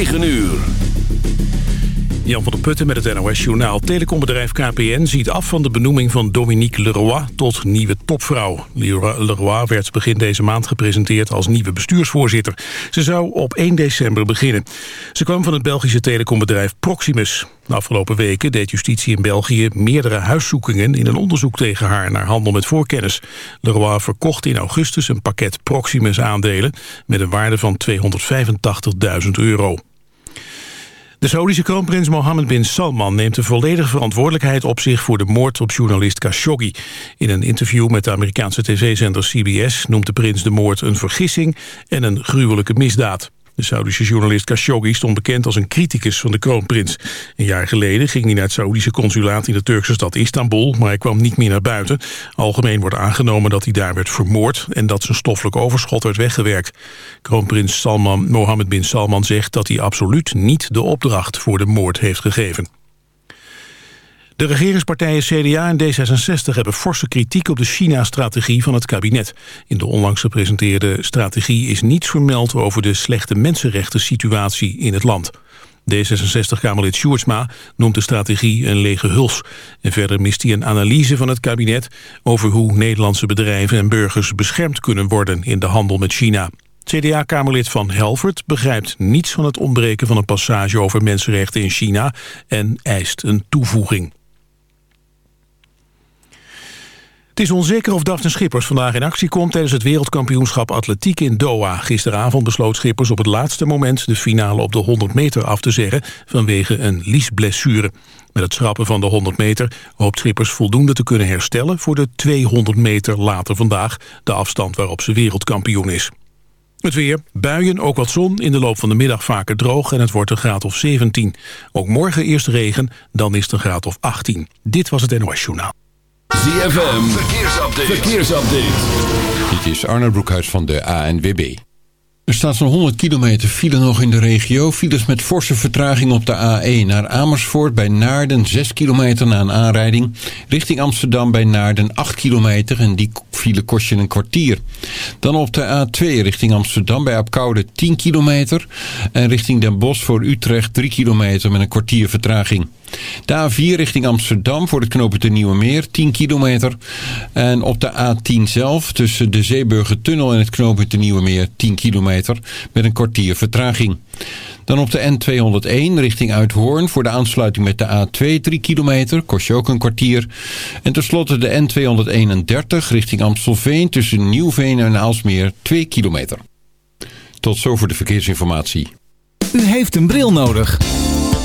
9 uur. Jan van der Putten met het NOS-journaal. Telecombedrijf KPN ziet af van de benoeming van Dominique Leroy tot nieuwe topvrouw. Leroy werd begin deze maand gepresenteerd als nieuwe bestuursvoorzitter. Ze zou op 1 december beginnen. Ze kwam van het Belgische telecombedrijf Proximus. De afgelopen weken deed justitie in België meerdere huiszoekingen... in een onderzoek tegen haar naar handel met voorkennis. Leroy verkocht in augustus een pakket Proximus-aandelen... met een waarde van 285.000 euro. De Saoedische kroonprins Mohammed bin Salman neemt de volledige verantwoordelijkheid op zich voor de moord op journalist Khashoggi. In een interview met de Amerikaanse tv-zender CBS noemt de prins de moord een vergissing en een gruwelijke misdaad. De Saudische journalist Khashoggi stond bekend als een criticus van de kroonprins. Een jaar geleden ging hij naar het Saoedische consulaat in de Turkse stad Istanbul, maar hij kwam niet meer naar buiten. Algemeen wordt aangenomen dat hij daar werd vermoord en dat zijn stoffelijk overschot werd weggewerkt. Kroonprins Salman, Mohammed bin Salman zegt dat hij absoluut niet de opdracht voor de moord heeft gegeven. De regeringspartijen CDA en D66 hebben forse kritiek op de China-strategie van het kabinet. In de onlangs gepresenteerde strategie is niets vermeld over de slechte mensenrechten situatie in het land. D66-Kamerlid Sjoerdsma noemt de strategie een lege huls. En verder mist hij een analyse van het kabinet over hoe Nederlandse bedrijven en burgers beschermd kunnen worden in de handel met China. CDA-kamerlid Van Helvert begrijpt niets van het ontbreken van een passage over mensenrechten in China en eist een toevoeging. Het is onzeker of Daphne Schippers vandaag in actie komt... tijdens het wereldkampioenschap atletiek in Doha. Gisteravond besloot Schippers op het laatste moment... de finale op de 100 meter af te zeggen vanwege een liesblessure. Met het schrappen van de 100 meter hoopt Schippers voldoende te kunnen herstellen... voor de 200 meter later vandaag, de afstand waarop ze wereldkampioen is. Het weer, buien, ook wat zon, in de loop van de middag vaker droog... en het wordt een graad of 17. Ook morgen eerst regen, dan is het een graad of 18. Dit was het NOS Journaal. ZFM, verkeersupdate. verkeersupdate. Dit is Arne Broekhuis van de ANWB. Er staat zo'n 100 kilometer file nog in de regio. Files met forse vertraging op de A1 naar Amersfoort bij Naarden. 6 kilometer na een aanrijding. Richting Amsterdam bij Naarden 8 kilometer. En die file kost je een kwartier. Dan op de A2 richting Amsterdam bij Apkoude 10 kilometer. En richting Den Bosch voor Utrecht 3 kilometer met een kwartier vertraging. De A4 richting Amsterdam voor het knooppunt de Nieuwe Meer, 10 kilometer. En op de A10 zelf tussen de Zeeburger Tunnel en het knooppunt de Nieuwe Meer, 10 kilometer met een kwartier vertraging. Dan op de N201 richting Uithoorn voor de aansluiting met de A2 3 kilometer, kost je ook een kwartier. En tenslotte de N231 richting Amstelveen tussen Nieuwveen en Aalsmeer 2 kilometer. Tot zover de verkeersinformatie. U heeft een bril nodig.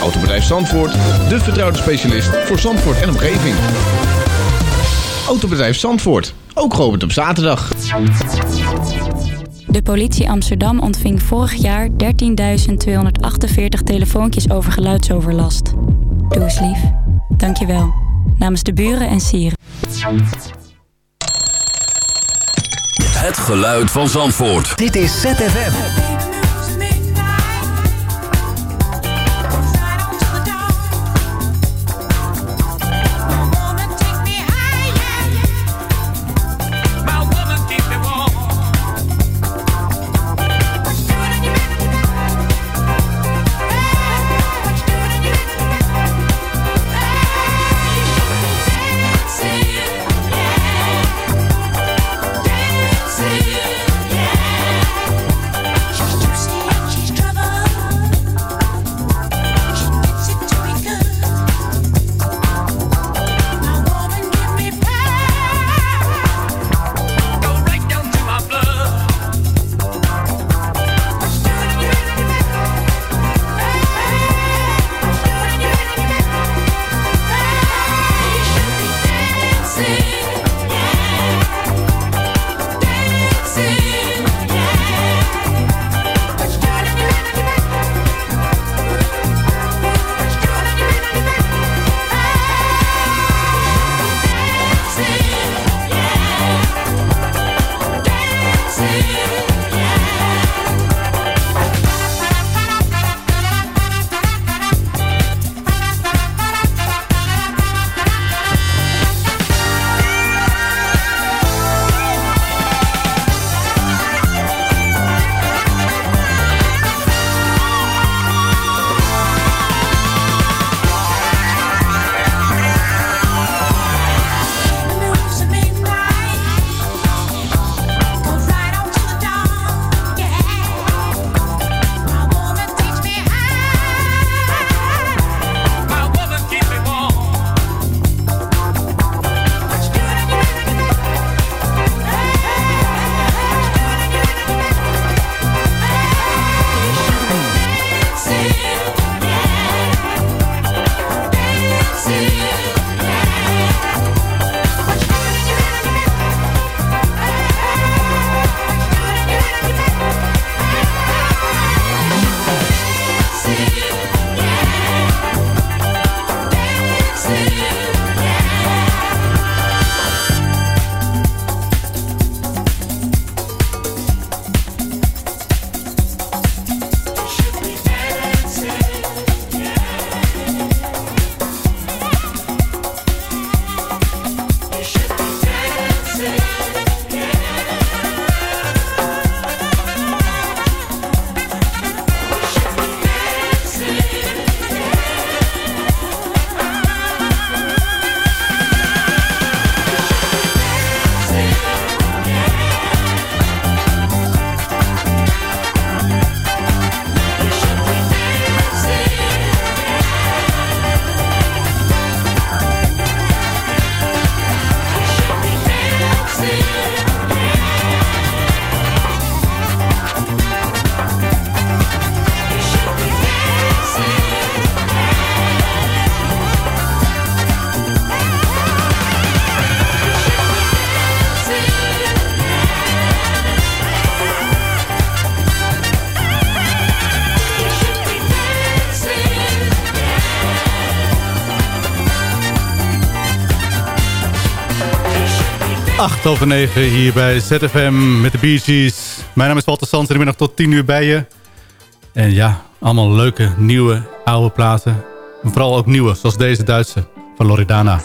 Autobedrijf Zandvoort, de vertrouwde specialist voor Zandvoort en omgeving. Autobedrijf Zandvoort, ook geopend op zaterdag. De politie Amsterdam ontving vorig jaar 13.248 telefoontjes over geluidsoverlast. Doe eens lief. Dankjewel. Namens de buren en sieren. Het geluid van Zandvoort. Dit is ZFM. 8 over 9 hier bij ZFM met de Bee Gees. Mijn naam is Walter Sands en ik ben nog tot 10 uur bij je. En ja, allemaal leuke, nieuwe, oude platen. Vooral ook nieuwe, zoals deze Duitse van Loredana.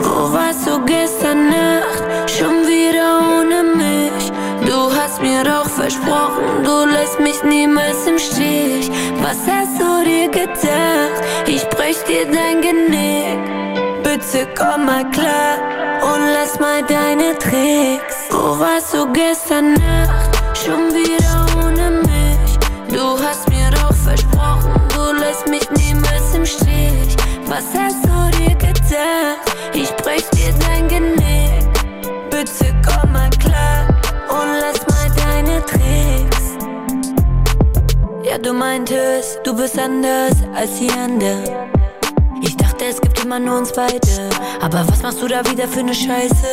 Wo warst du gestern Nacht? Schon wieder ohne mich. Du hast mir doch versprochen, du lässt mich niemals im Stich. Was hast du dir gedacht? Ich brech dir dein Genick. Bitte komm mal klar und lass mal deine Tricks. Wo warst du gestern Nacht? Schon wieder ohne mich. Du hast mir doch versprochen, du lässt mich niemals im Stich. Was hast du dir gedacht? Ich brech dir dein Genick. Bitte komm mal klar und lass mal deine Tricks. Ja, du meintest, du bist anders als die anderen es gibt immer nur uns beide. Aber was machst du da wieder für ne Scheiße?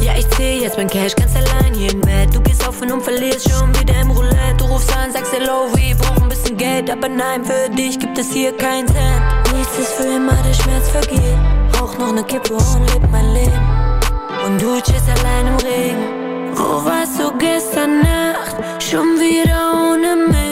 Ja, ich zähl jetzt mein Cash ganz allein hier im Bett. Du gehst auf und verlierst schon wieder im Roulette. Du rufst an, sagst hello, wir brauchen ein bisschen Geld. Aber nein, für dich gibt es hier keinen Cent. Nichts ist für immer, der Schmerz vergeht. Rauch noch ne Kippe und leb mein Leben. Und du chillst allein im Regen. Wo warst du gestern Nacht? Schon wieder ohne mich.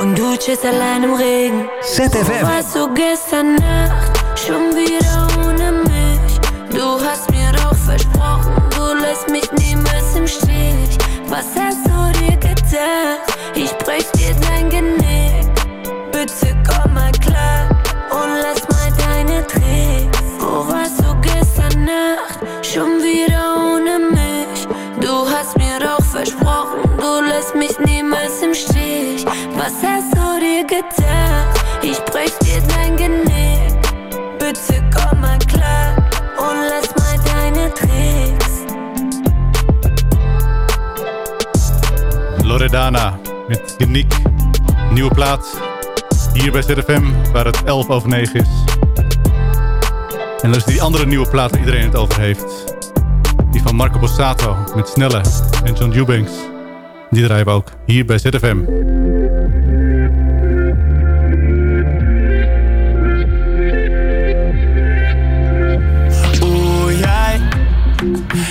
Und du chillst allein im Regen. ZFM. Warst du gestern Nacht schon wieder Loredana met Geniek. Nieuwe plaat. Hier bij ZFM, waar het 11 over 9 is. En dat is die andere nieuwe plaat waar iedereen het over heeft. Die van Marco Bossato met Snelle en John Eubanks. Die draaien we ook hier bij ZFM.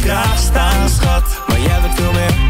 Kraag staan, schat. Maar jij bent veel meer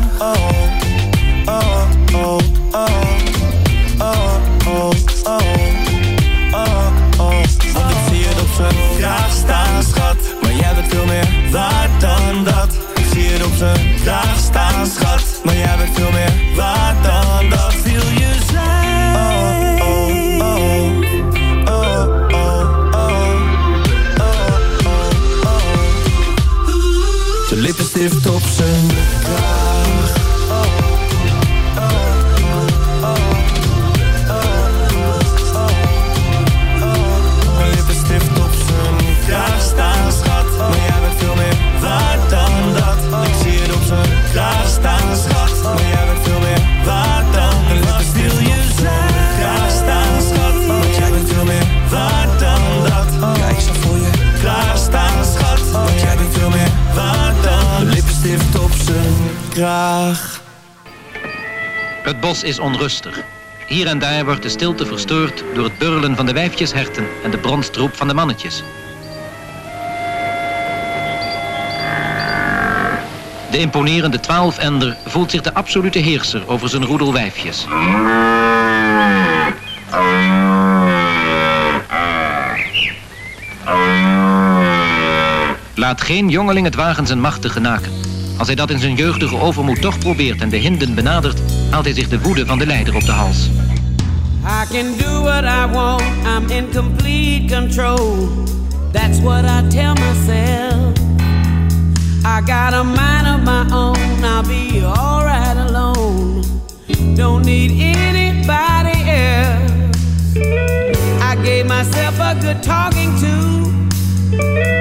Het bos is onrustig. Hier en daar wordt de stilte verstoord door het burlen van de wijfjesherten en de bronstroep van de mannetjes. De imponerende twaalfender voelt zich de absolute heerser over zijn roedel wijfjes. Laat geen jongeling het wagen zijn macht te genaken. Als hij dat in zijn jeugdige overmoed toch probeert en de hinden benadert, haalt hij zich de woede van de leider op de hals. I can do what I want, I'm in complete control. That's what I tell myself. I got a mind of my own, I'll be alright alone. Don't need anybody else. I gave myself a good talking to.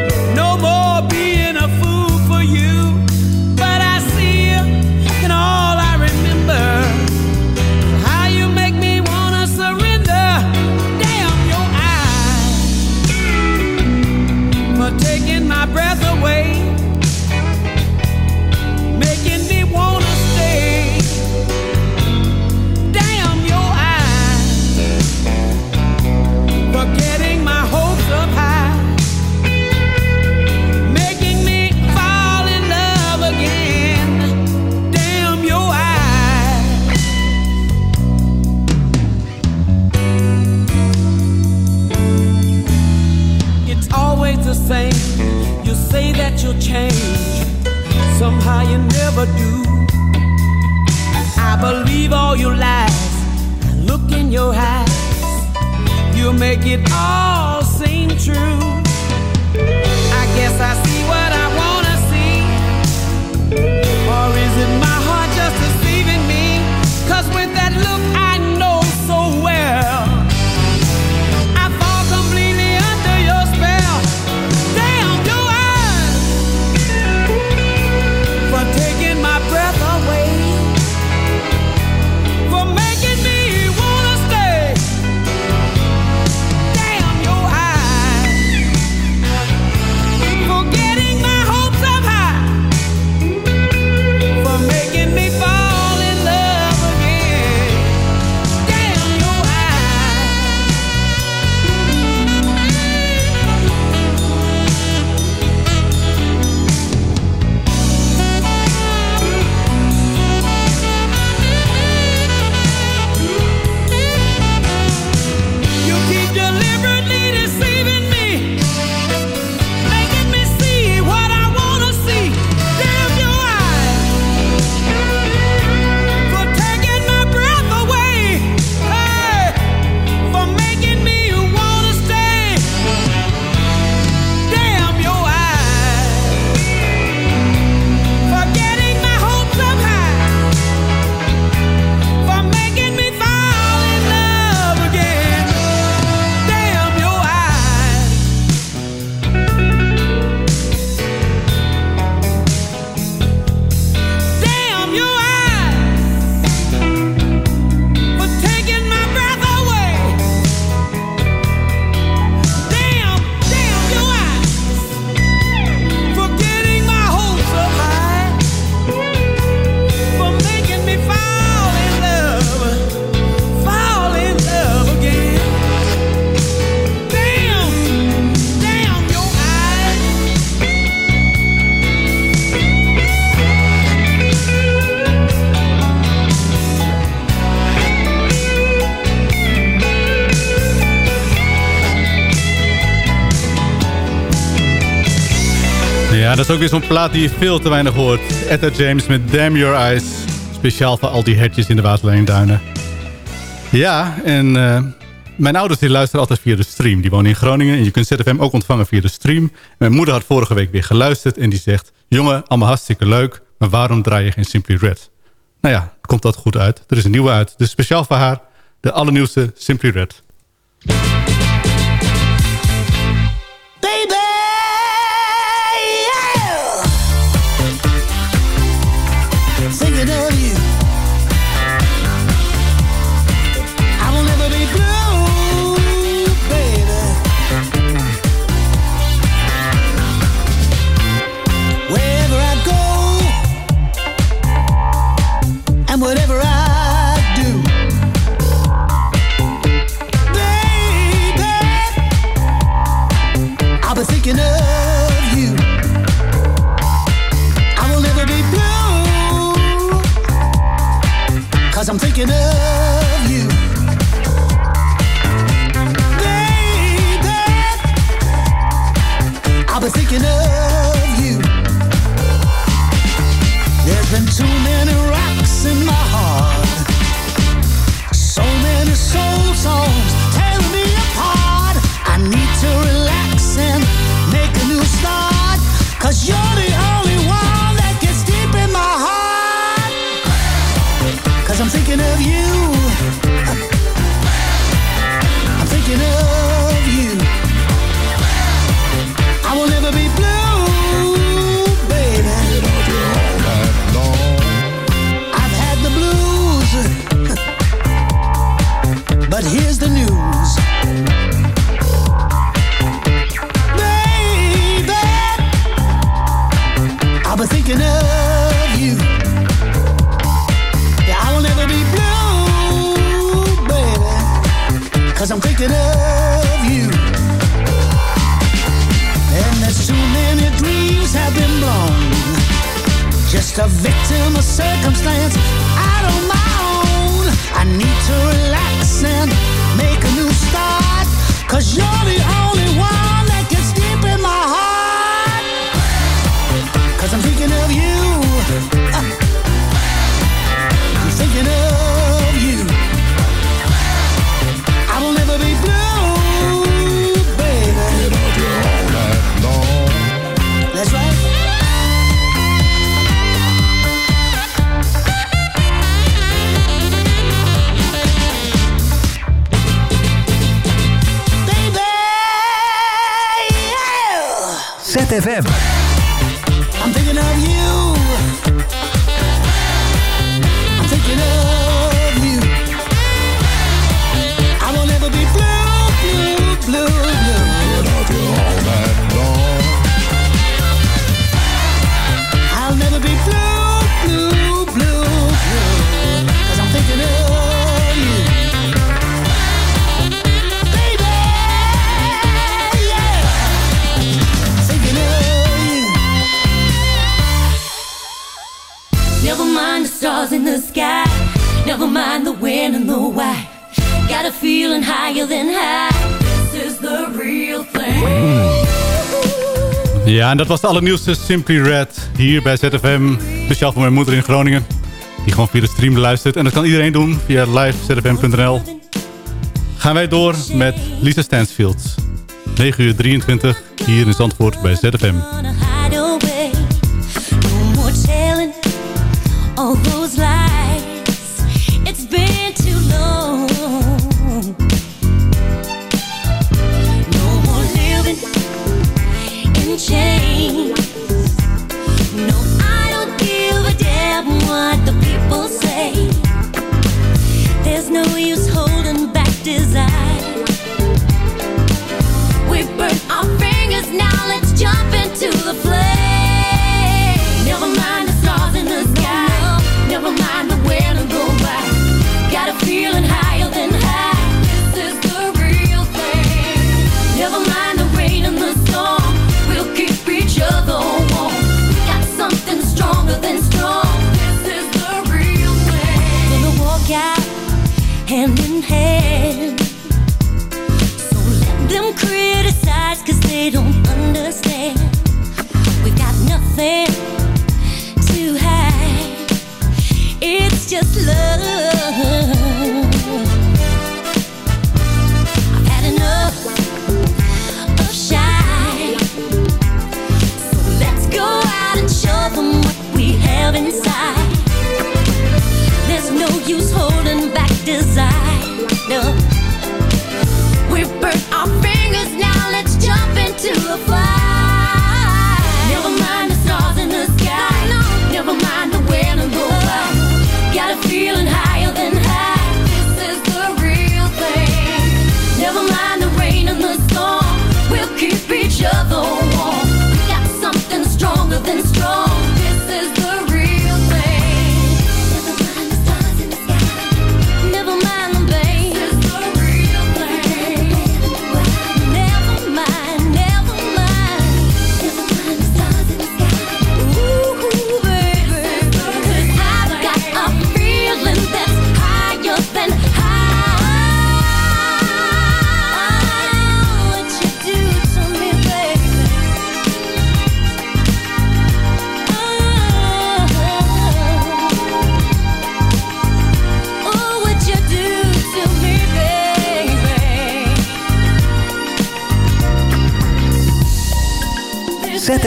You'll change, somehow you never do. I believe all your lies. I look in your eyes. You make it all seem true. Ja, dat is ook weer zo'n plaat die je veel te weinig hoort. Etta James met Damn Your Eyes. Speciaal voor al die hertjes in de waterlijnduinen. Ja, en uh, mijn ouders die luisteren altijd via de stream. Die wonen in Groningen en je kunt ZFM ook ontvangen via de stream. Mijn moeder had vorige week weer geluisterd en die zegt... Jongen, allemaal hartstikke leuk, maar waarom draai je geen Simply Red? Nou ja, komt dat goed uit. Er is een nieuwe uit, dus speciaal voor haar... de allernieuwste Simply Red. En dat was de allernieuwste Simply Red hier bij ZFM. Speciaal voor mijn moeder in Groningen. Die gewoon via de stream luistert. En dat kan iedereen doen via livezfm.nl. Gaan wij door met Lisa Stansfield. 9 uur 23 hier in Zandvoort bij ZFM. So let them they don't understand. We got nothing to hide. It's just love.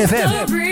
ZFM.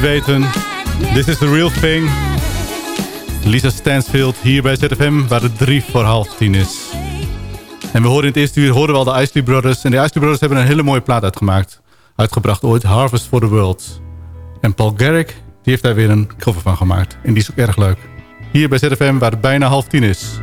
weten, This is The Real Thing. Lisa Stansfield hier bij ZFM, waar het drie voor half tien is. En we horen in het eerste uur horen we al de Ice Brothers. En de Ice Brothers hebben een hele mooie plaat uitgemaakt. Uitgebracht ooit, Harvest for the World. En Paul Garrick, die heeft daar weer een cover van gemaakt. En die is ook erg leuk. Hier bij ZFM, waar het bijna half tien is.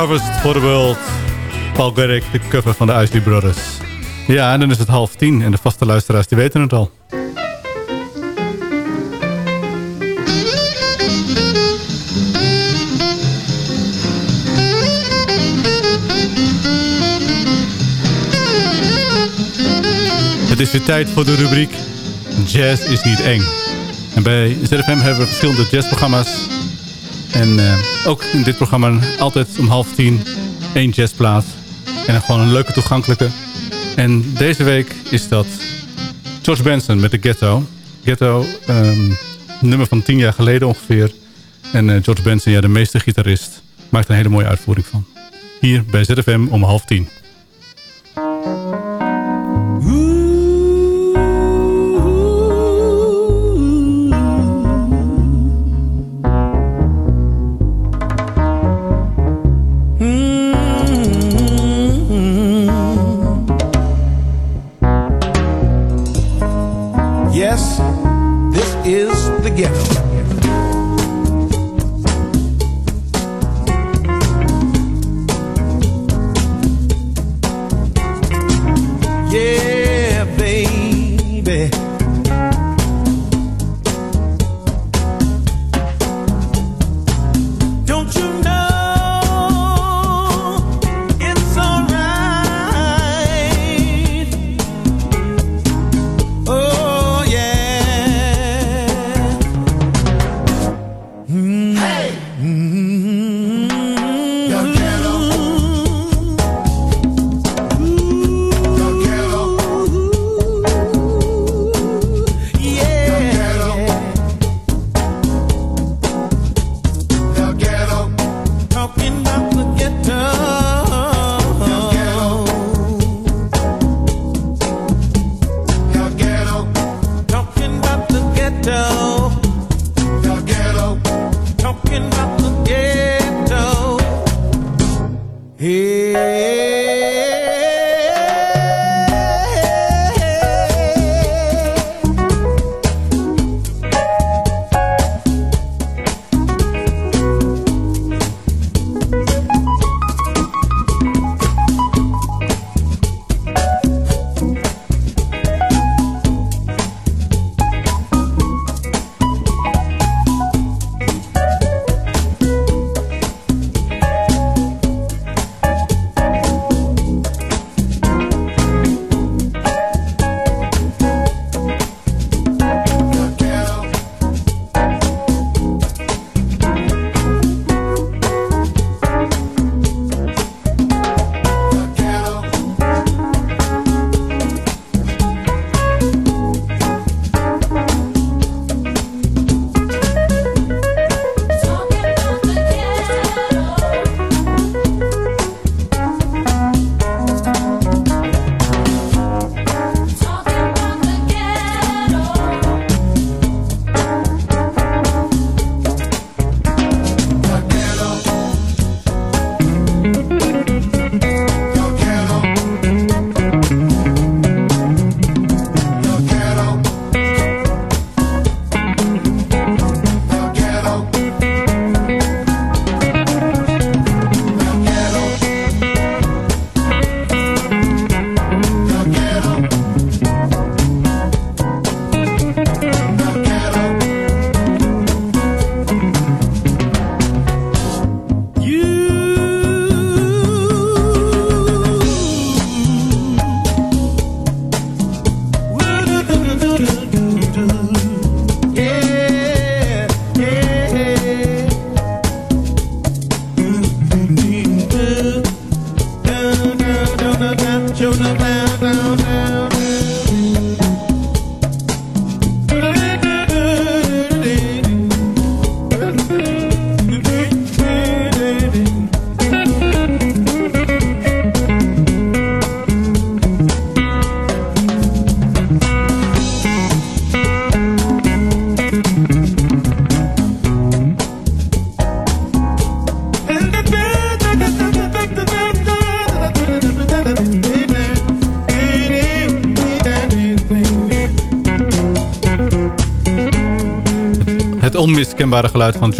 Harvest for the World. Paul Garrick, de cover van de Isley Brothers. Ja, en dan is het half tien en de vaste luisteraars die weten het al. Het is weer tijd voor de rubriek Jazz is niet eng. En bij ZFM hebben we verschillende jazzprogramma's. En uh, ook in dit programma altijd om half tien één jazzplaat. En gewoon een leuke toegankelijke. En deze week is dat George Benson met de Ghetto. Ghetto, um, nummer van tien jaar geleden ongeveer. En uh, George Benson, ja, de meestergitarist, maakt een hele mooie uitvoering van. Hier bij ZFM om half tien. us. Mm-hmm.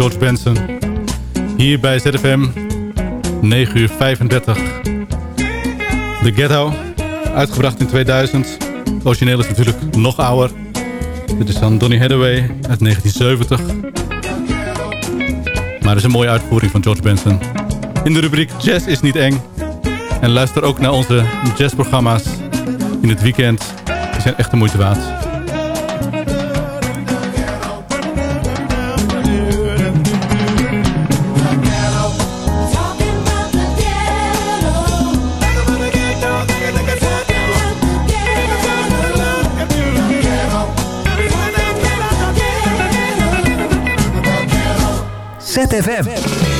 George Benson. Hier bij ZFM. 9 uur 35. The Ghetto, uitgebracht in 2000. origineel is natuurlijk nog ouder. Dit is van Donny Hathaway uit 1970. Maar het is een mooie uitvoering van George Benson. In de rubriek Jazz is niet eng. En luister ook naar onze jazzprogramma's in het weekend. Die zijn echt de moeite waard. ZFM.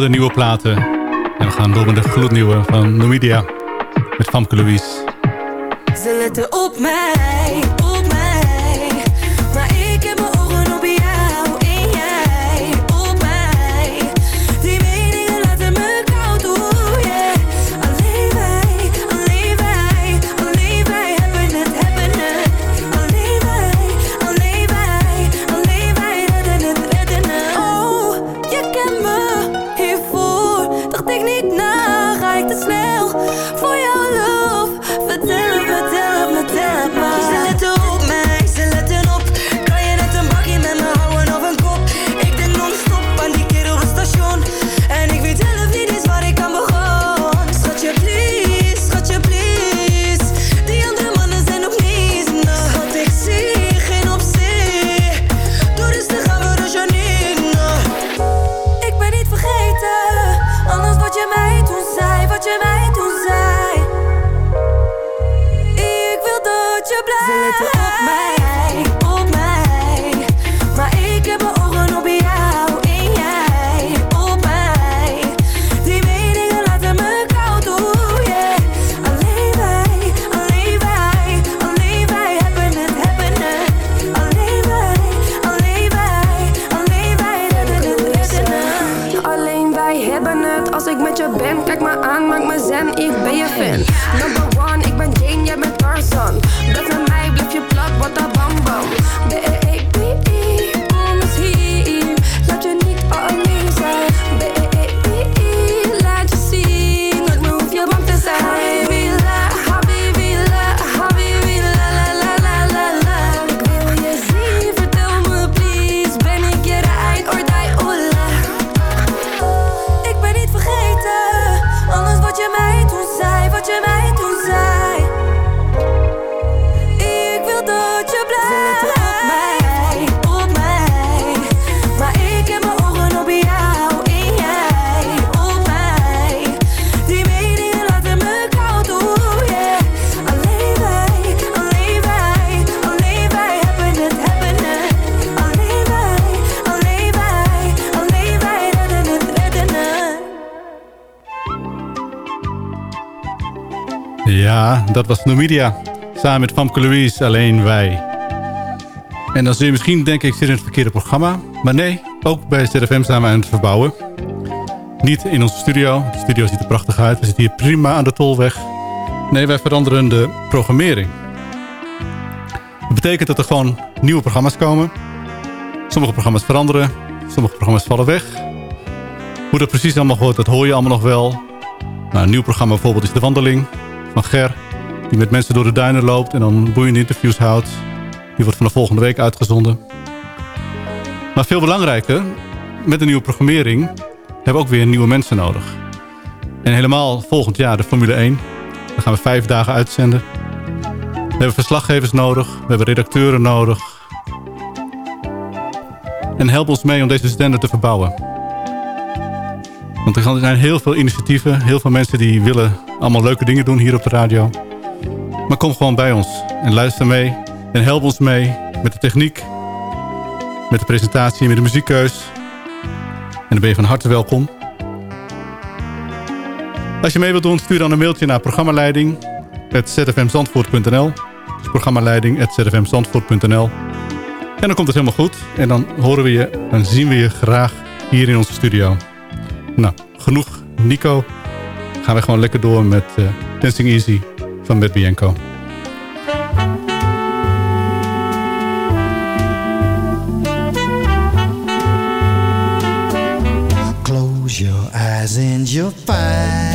Oude nieuwe platen. En we gaan door met de gloednieuwe van Numidia. Met Famke Louise. Ze op dat was Numidia. Samen met Famke Louise, alleen wij. En dan zul je misschien denken, ik zit in het verkeerde programma. Maar nee, ook bij ZFM zijn we aan het verbouwen. Niet in onze studio. De studio ziet er prachtig uit. We zitten hier prima aan de Tolweg. Nee, wij veranderen de programmering. Dat betekent dat er gewoon nieuwe programma's komen. Sommige programma's veranderen. Sommige programma's vallen weg. Hoe dat precies allemaal wordt, dat hoor je allemaal nog wel. Nou, een nieuw programma bijvoorbeeld is De Wandeling van Ger. Die met mensen door de duinen loopt en dan boeiende interviews houdt. Die wordt vanaf volgende week uitgezonden. Maar veel belangrijker, met de nieuwe programmering hebben we ook weer nieuwe mensen nodig. En helemaal volgend jaar de Formule 1. Dan gaan we vijf dagen uitzenden. We hebben verslaggevers nodig. We hebben redacteuren nodig. En help ons mee om deze zender te verbouwen. Want er zijn heel veel initiatieven. Heel veel mensen die willen allemaal leuke dingen doen hier op de radio. Maar kom gewoon bij ons en luister mee. En help ons mee met de techniek. Met de presentatie, met de muziekkeus. En dan ben je van harte welkom. Als je mee wilt doen, stuur dan een mailtje naar programmaleiding.zfmzandvoort.nl dus programmaleiding.zfmzandvoort.nl En dan komt het helemaal goed. En dan horen we je en zien we je graag hier in onze studio. Nou, genoeg Nico. Gaan we gewoon lekker door met uh, Dancing Easy van Bianco. Close your eyes and you'll find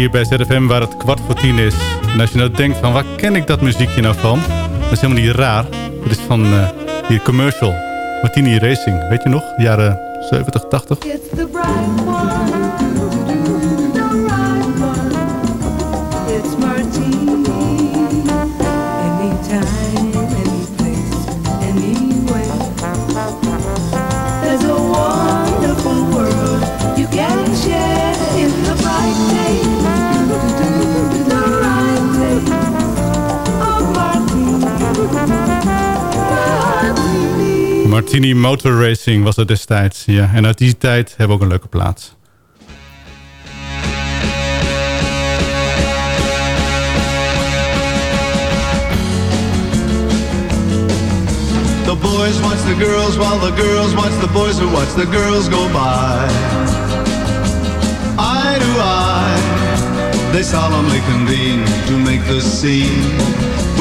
hier bij ZFM waar het kwart voor tien is. En als je nou denkt van waar ken ik dat muziekje nou van? Dat is helemaal niet raar. Het is van eh die commercial. Martini Racing. Weet je nog? Jaren 70, 80. It's the bright one, Martini. Motor Racing was het destijds. Ja. En uit die tijd hebben we ook een leuke plaats. The boys watch the girls while the girls watch the boys who watch the girls go by. Eye to eye, they solemnly convene to make the scene,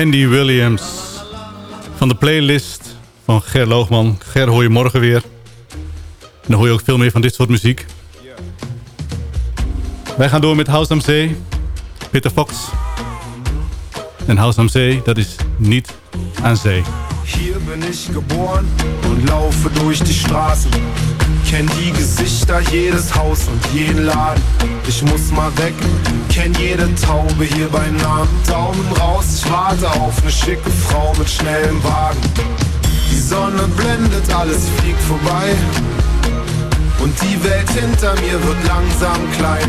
Andy Williams van de playlist van Ger Loogman. Ger hoor je morgen weer. En dan hoor je ook veel meer van dit soort muziek. Wij gaan door met House MC, Peter Fox. En House MC, dat is niet aan zee. Bin ich geboren und laufe durch die Straßen. Kenn die Gesichter, jedes Haus und jeden Laden. Ich muss mal weg, kenn jede Taube hier beim Namen. Daumen raus, ich warte auf eine schicke Frau mit schnellem Wagen. Die Sonne blendet, alles fliegt vorbei. Und die Welt hinter mir wird langsam klein.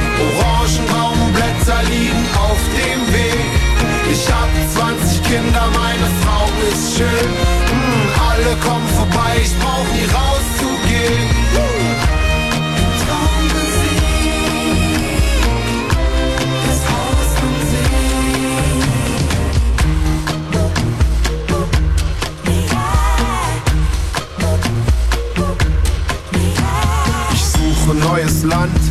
Orangenbaumblätter liegen auf dem Weg. Ich hab 20 Kinder, meine Frau ist schön. Mm, alle kommen vorbei, ich brauch nie rauszugehen. Ich suche neues Land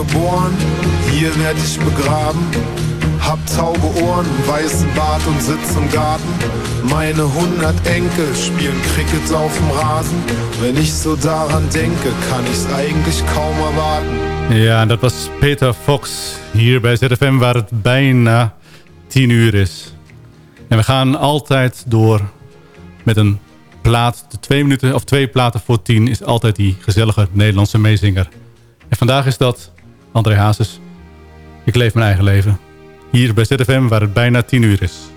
geboren, hier werd ich begraben. Hab taube Ohren, weißen Bart und sitz im Garten. Meine hundert Enkel spielen Cricket auf dem Rasen. Wenn ich so daran denke, kann ich's eigentlich kaum erwarten. Ja, dat was Peter Fox hier bij ZFM waar het bijna 10 uur is. En we gaan altijd door met een plaat. De twee minuten of twee platen voor tien is altijd die gezellige Nederlandse meezinger. En vandaag is dat André Hazes. Ik leef mijn eigen leven. Hier bij ZFM waar het bijna 10 uur is.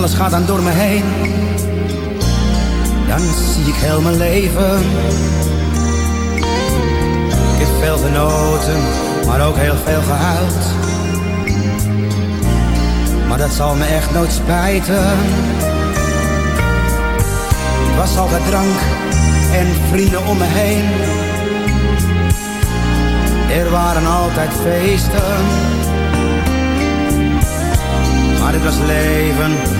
Alles gaat dan door me heen. Dan zie ik heel mijn leven. Ik heb veel genoten Maar ook heel veel gehuild. Maar dat zal me echt nooit spijten. Het was altijd drank en vrienden om me heen. Er waren altijd feesten. Maar dit was leven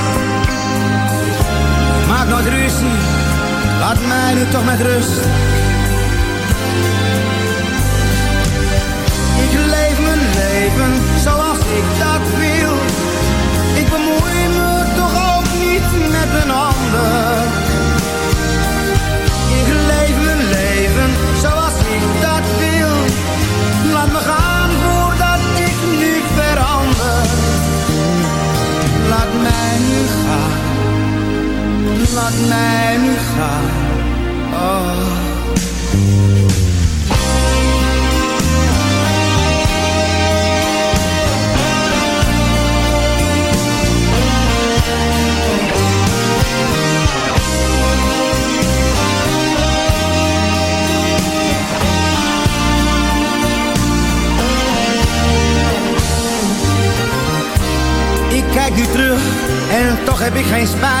maak nooit ruzie, laat mij nu toch met rust. Ik leef mijn leven zoals ik dat wil. Ik bemoei me toch ook niet met een ander. Ik kijk nu terug en toch heb ik geen spijt.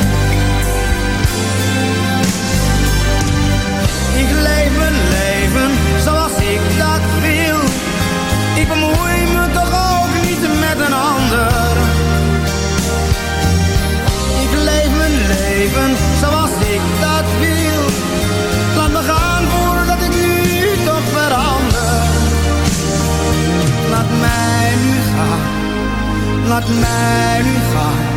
Zoals ik dat wil. Ik bemoei me toch ook niet met een ander. Ik leef mijn leven zoals ik dat wil. Laat me gaan voordat ik nu toch verander. Laat mij nu gaan laat mij nu gaan.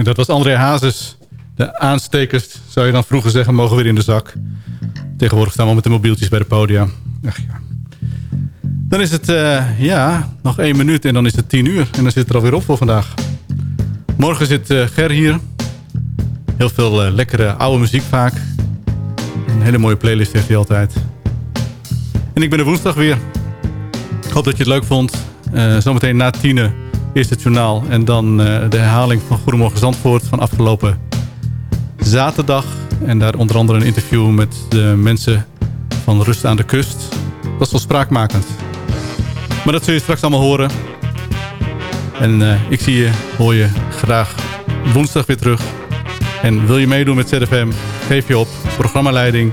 En dat was André Hazes. De aanstekers, zou je dan vroeger zeggen, mogen weer in de zak. Tegenwoordig staan we met de mobieltjes bij de podia. Ach ja. Dan is het, eh, ja, nog één minuut en dan is het tien uur. En dan zit het er alweer op voor vandaag. Morgen zit eh, Ger hier. Heel veel eh, lekkere oude muziek vaak. Een hele mooie playlist heeft hij altijd. En ik ben er woensdag weer. Ik hoop dat je het leuk vond. zometeen na tienen Eerst het journaal en dan uh, de herhaling van Goedemorgen Zandvoort van afgelopen zaterdag. En daar onder andere een interview met de mensen van Rust aan de Kust. Dat is wel spraakmakend. Maar dat zul je straks allemaal horen. En uh, ik zie je, hoor je graag woensdag weer terug. En wil je meedoen met ZFM? Geef je op programmaleiding